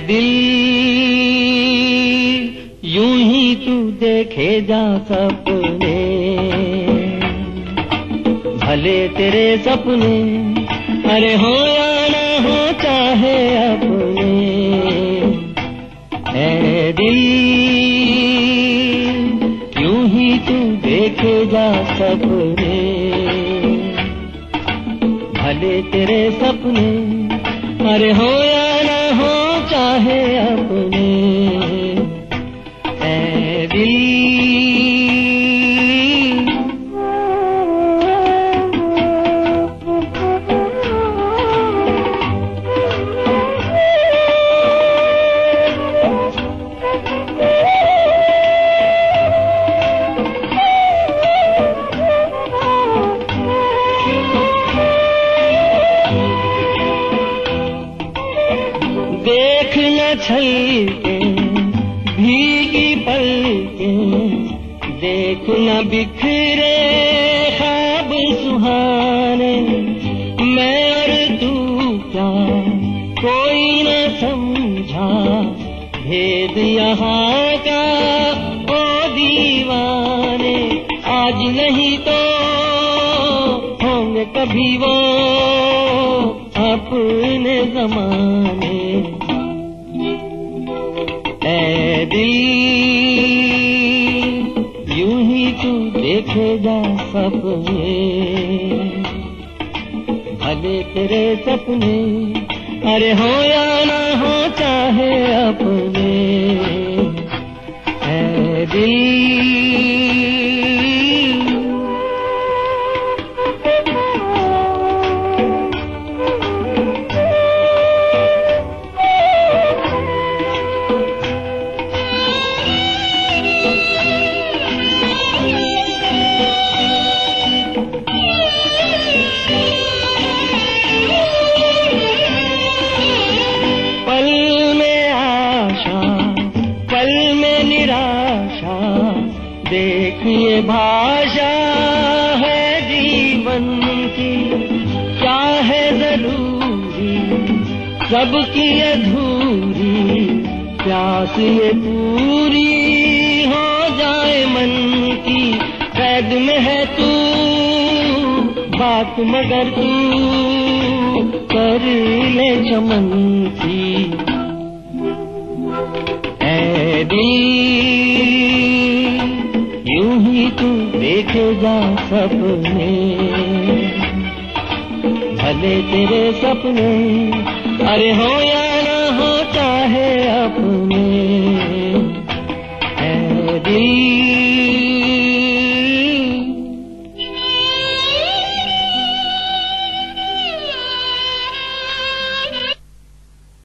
दिल। यूँ ही तू देखे जा सपने। भले तेरे सपने, अरे हो या ना हो, चाहे अपने। ऐ दिल, यूँ ही तू देखे जा सपने। भले तेरे सपने, अरे हो या देख न छलके भीगी पलके देख न बिखरे खाब सुहाने, मैं और तू क्या कोई न समझा? भेद यहाँ का ओ दीवाने, आज नहीं तो होंगे कभी वो अपने जमाने। दिल यूँ ही तू देखे जा सपने। भले तेरे सपने, अरे हो या ना हो, चाहे अपने। है दिल देखिए भाषा है जीवन की, क्या है ज़रूरी? सबकी अधूरी, प्यास ये पूरी हो जाए मन की। कैद में है तू, बात मगर तू, कर ले चमन की। ऐ दिल। ही तू देखेगा सपने। भले तेरे सपने अरे हो या ना हो चाहे अपने।